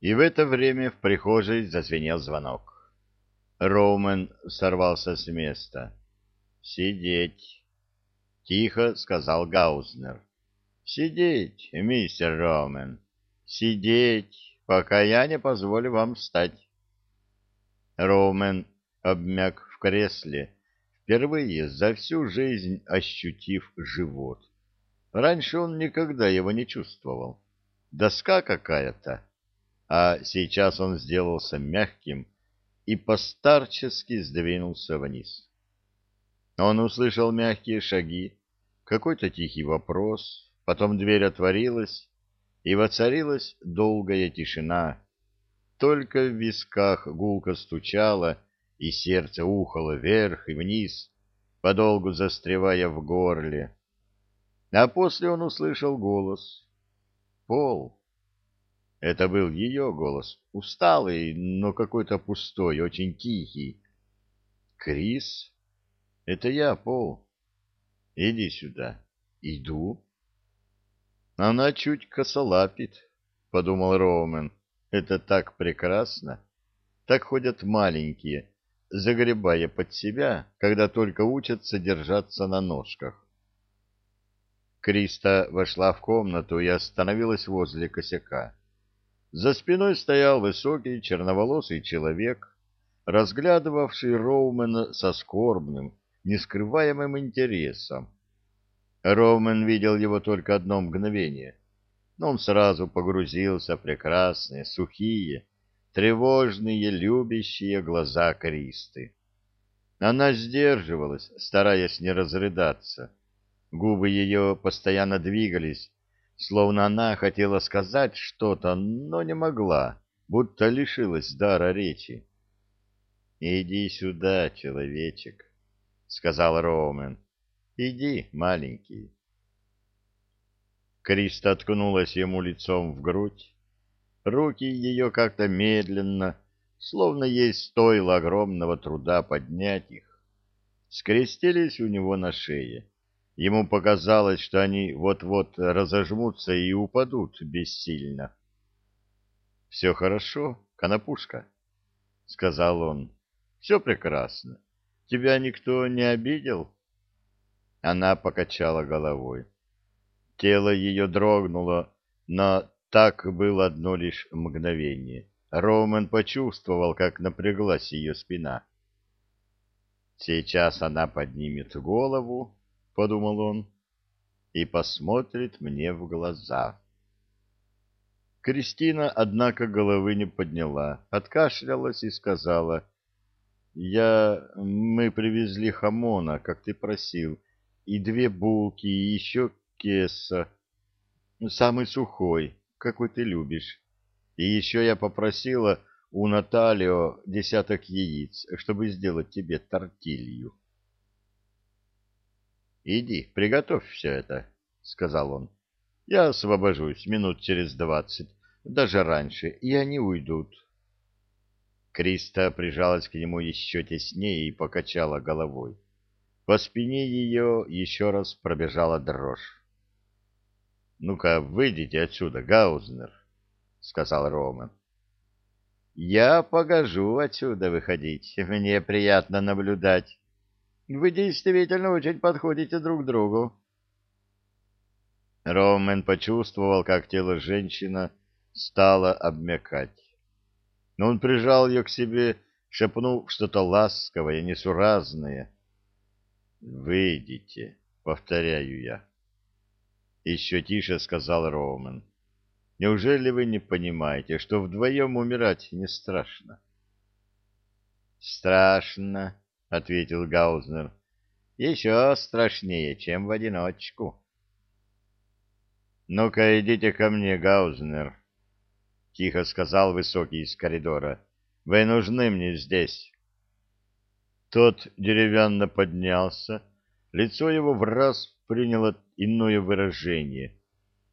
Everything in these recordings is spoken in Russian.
И в это время в прихожей зазвенел звонок. Роумен сорвался с места. «Сидеть!» — тихо сказал Гаузнер. «Сидеть, мистер Роумен, сидеть, пока я не позволю вам встать». Роумен обмяк в кресле, впервые за всю жизнь ощутив живот. Раньше он никогда его не чувствовал. Доска какая-то а сейчас он сделался мягким и постарчески сдвинулся вниз. Он услышал мягкие шаги, какой-то тихий вопрос, потом дверь отворилась, и воцарилась долгая тишина. Только в висках гулко стучало, и сердце ухало вверх и вниз, подолгу застревая в горле. А после он услышал голос. «Пол!» Это был ее голос, усталый, но какой-то пустой, очень тихий. «Крис? Это я, Пол. Иди сюда». «Иду». «Она чуть косолапит», — подумал Роумен. «Это так прекрасно. Так ходят маленькие, загребая под себя, когда только учатся держаться на ножках». Криста вошла в комнату и остановилась возле косяка. За спиной стоял высокий черноволосый человек, разглядывавший Роумена со скорбным, нескрываемым интересом. Роумен видел его только одно мгновение, но он сразу погрузился в прекрасные, сухие, тревожные, любящие глаза Кристы. Она сдерживалась, стараясь не разрыдаться. Губы ее постоянно двигались, словно она хотела сказать что-то, но не могла, будто лишилась дара речи. — Иди сюда, человечек, — сказал Роумен. — Иди, маленький. Криста ткнулась ему лицом в грудь. Руки ее как-то медленно, словно ей стоило огромного труда поднять их, скрестились у него на шее. Ему показалось, что они вот-вот разожмутся и упадут бессильно. — Все хорошо, Конопушка, — сказал он. — Все прекрасно. Тебя никто не обидел? Она покачала головой. Тело ее дрогнуло, но так было одно лишь мгновение. Роман почувствовал, как напряглась ее спина. Сейчас она поднимет голову подумал он, и посмотрит мне в глаза. Кристина, однако, головы не подняла, откашлялась и сказала, «Я... мы привезли хамона, как ты просил, и две булки, и еще кеса, самый сухой, какой ты любишь. И еще я попросила у Наталио десяток яиц, чтобы сделать тебе тортилью». Иди, приготовь все это, — сказал он. Я освобожусь минут через двадцать, даже раньше, и они уйдут. Криста прижалась к нему еще теснее и покачала головой. По спине ее еще раз пробежала дрожь. — Ну-ка, выйдите отсюда, Гаузнер, — сказал Роман. — Я погожу отсюда выходить, мне приятно наблюдать. Вы действительно очень подходите друг другу. Роумен почувствовал, как тело женщины стало обмякать. Но он прижал ее к себе, шепнув что-то ласковое, несуразное. «Выйдите», — повторяю я. Еще тише сказал Роумен. «Неужели вы не понимаете, что вдвоем умирать не страшно?» «Страшно», — ответил Гаузнер. — Еще страшнее, чем в одиночку. — Ну-ка, идите ко мне, Гаузнер, — тихо сказал высокий из коридора. — Вы нужны мне здесь. Тот деревянно поднялся, лицо его в раз приняло иное выражение.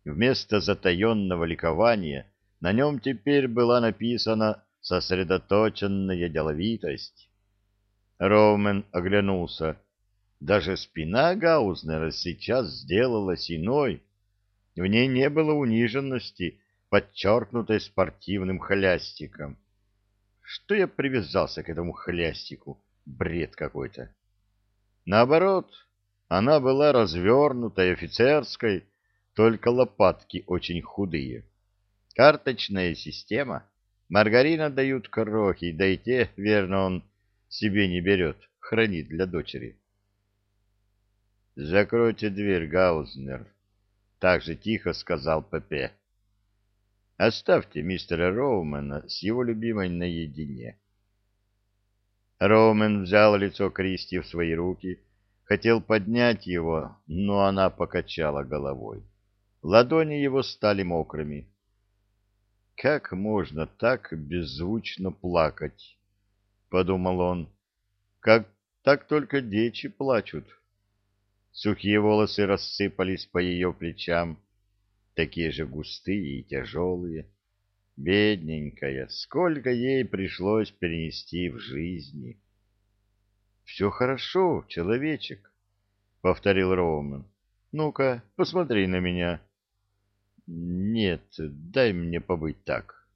Вместо затаенного ликования на нем теперь была написана сосредоточенная деловитость. Роумен оглянулся. Даже спина Гаузнера сейчас сделалась иной. В ней не было униженности, подчеркнутой спортивным хлястиком. Что я привязался к этому хлястику? Бред какой-то. Наоборот, она была развернутой, офицерской, только лопатки очень худые. Карточная система. Маргарина дают крохи, да и те, верно, он себе не берет, хранит для дочери. «Закройте дверь, Гаузнер», — так же тихо сказал Пепе. «Оставьте мистера Роумена с его любимой наедине». Роумен взял лицо Кристи в свои руки, хотел поднять его, но она покачала головой. Ладони его стали мокрыми. «Как можно так беззвучно плакать?» — подумал он. «Как так только дечи плачут». Сухие волосы рассыпались по ее плечам, такие же густые и тяжелые. Бедненькая, сколько ей пришлось перенести в жизни. — Все хорошо, человечек, — повторил Роуман. — Ну-ка, посмотри на меня. — Нет, дай мне побыть так.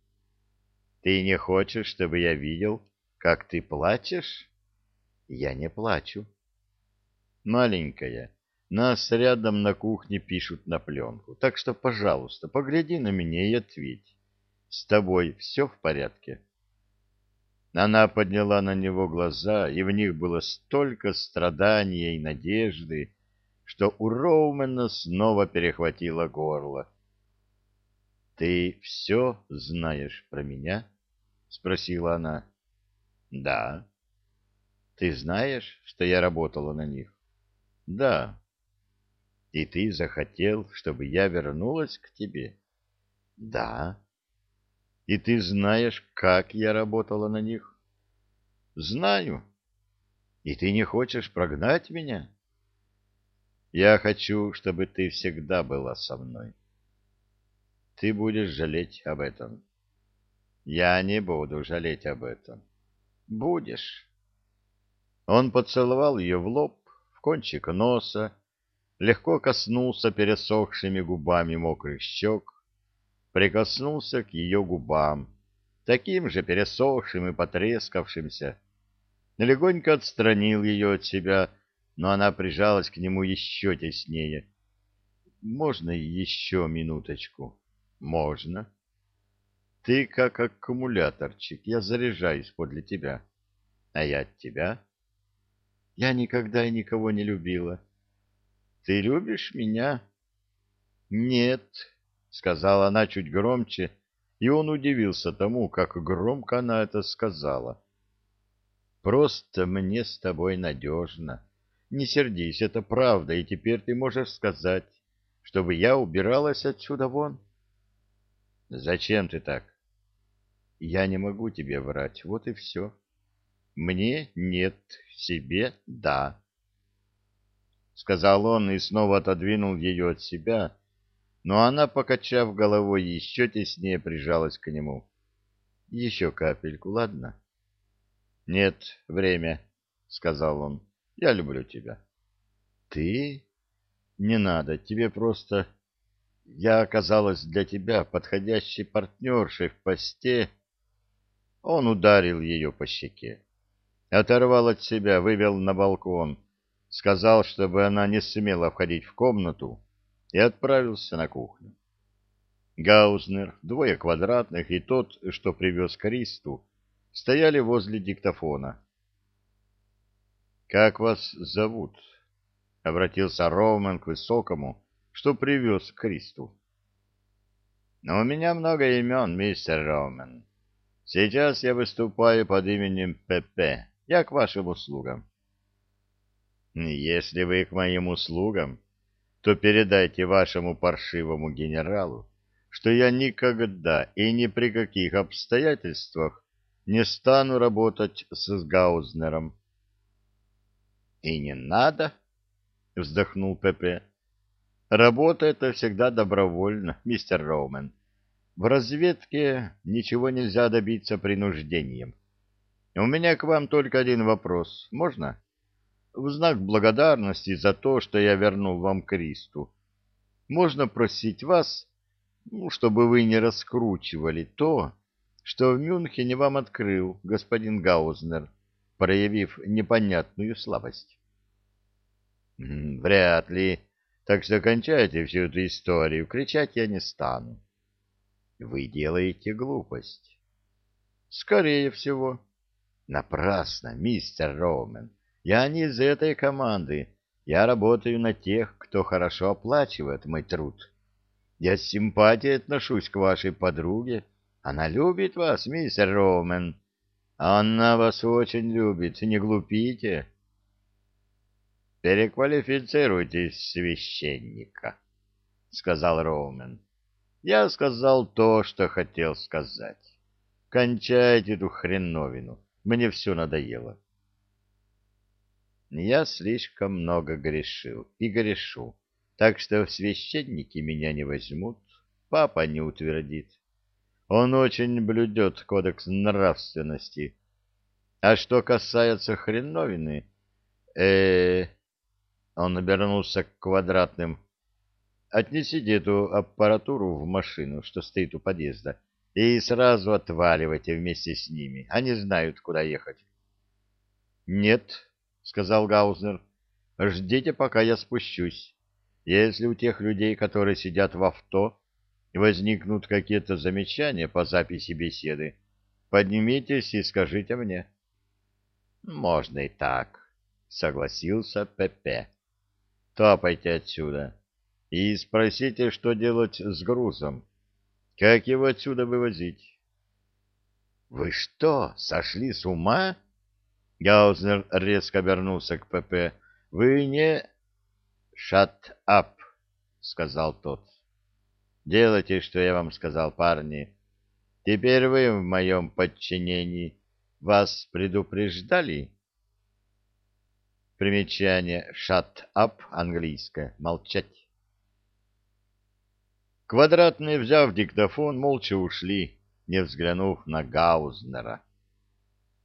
— Ты не хочешь, чтобы я видел, как ты плачешь? — Я не плачу. — Маленькая, нас рядом на кухне пишут на пленку, так что, пожалуйста, погляди на меня и ответь. С тобой все в порядке?» Она подняла на него глаза, и в них было столько страдания и надежды, что у Роумена снова перехватило горло. «Ты все знаешь про меня?» — спросила она. «Да». «Ты знаешь, что я работала на них?» Да. И ты захотел, чтобы я вернулась к тебе? Да. И ты знаешь, как я работала на них? Знаю. И ты не хочешь прогнать меня? Я хочу, чтобы ты всегда была со мной. Ты будешь жалеть об этом. Я не буду жалеть об этом. Будешь. Он поцеловал ее в лоб, в кончик носа, легко коснулся пересохшими губами мокрых щек, прикоснулся к ее губам, таким же пересохшим и потрескавшимся, легонько отстранил ее от себя, но она прижалась к нему еще теснее. «Можно еще минуточку?» «Можно». «Ты как аккумуляторчик, я заряжаюсь подле тебя, а я от тебя». Я никогда и никого не любила. Ты любишь меня? Нет, сказала она чуть громче, и он удивился тому, как громко она это сказала. Просто мне с тобой надежно. Не сердись, это правда, и теперь ты можешь сказать, чтобы я убиралась отсюда вон. Зачем ты так? Я не могу тебе врать, вот и все. Мне нет, себе да. Сказал он и снова отодвинул ее от себя, но она, покачав головой, еще теснее прижалась к нему. Еще капельку, ладно? Нет, время, сказал он. Я люблю тебя. Ты? Не надо, тебе просто... Я оказалась для тебя подходящей партнершей в посте. Он ударил ее по щеке оторвал от себя, вывел на балкон, сказал, чтобы она не смела входить в комнату, и отправился на кухню. Гаузнер, двое квадратных и тот, что привез Кристу, стояли возле диктофона. «Как вас зовут?» — обратился Роман к высокому, что привез Кристу. «Но у меня много имен, мистер Роман. Сейчас я выступаю под именем Пепе. Я к вашим услугам. Если вы к моим услугам, то передайте вашему паршивому генералу, что я никогда и ни при каких обстоятельствах не стану работать с Гаузнером. — И не надо, — вздохнул Пепе. — Работа — это всегда добровольно, мистер Роумен. В разведке ничего нельзя добиться принуждением. У меня к вам только один вопрос. Можно? В знак благодарности за то, что я вернул вам Кристу. Можно просить вас ну, чтобы вы не раскручивали то, что в Мюнхене вам открыл господин Гаузнер, проявив непонятную слабость. Вряд ли. Так что кончайте всю эту историю. Кричать я не стану. Вы делаете глупость. Скорее всего. Напрасно, мистер Роумен. Я не из этой команды. Я работаю на тех, кто хорошо оплачивает мой труд. Я с симпатией отношусь к вашей подруге. Она любит вас, мистер Роумен. Она вас очень любит, не глупите. Переквалифицируйтесь священника, сказал Роумен. Я сказал то, что хотел сказать. Кончайте эту хреновину. Мне все надоело. Я слишком много грешил и грешу, так что в священники меня не возьмут, папа не утвердит. Он очень блюдет кодекс нравственности. А что касается хреновины, э, -э он обернулся к квадратным. Отнесите эту аппаратуру в машину, что стоит у подъезда, и сразу отваливайте вместе с ними. Они знают, куда ехать. Нет, сказал Гаузнер. Ждите, пока я спущусь. Если у тех людей, которые сидят в авто, возникнут какие-то замечания по записи беседы, поднимитесь и скажите мне. Можно и так, согласился Пепе. Топайте отсюда и спросите, что делать с грузом. Как его отсюда вывозить? — Вы что, сошли с ума? Гаузнер резко обернулся к ПП. — Вы не... — Shut up, — сказал тот. — Делайте, что я вам сказал, парни. Теперь вы в моем подчинении. Вас предупреждали? — Примечание «shut up» английское «молчать». Квадратные, взяв диктофон, молча ушли, не взглянув на Гаузнера.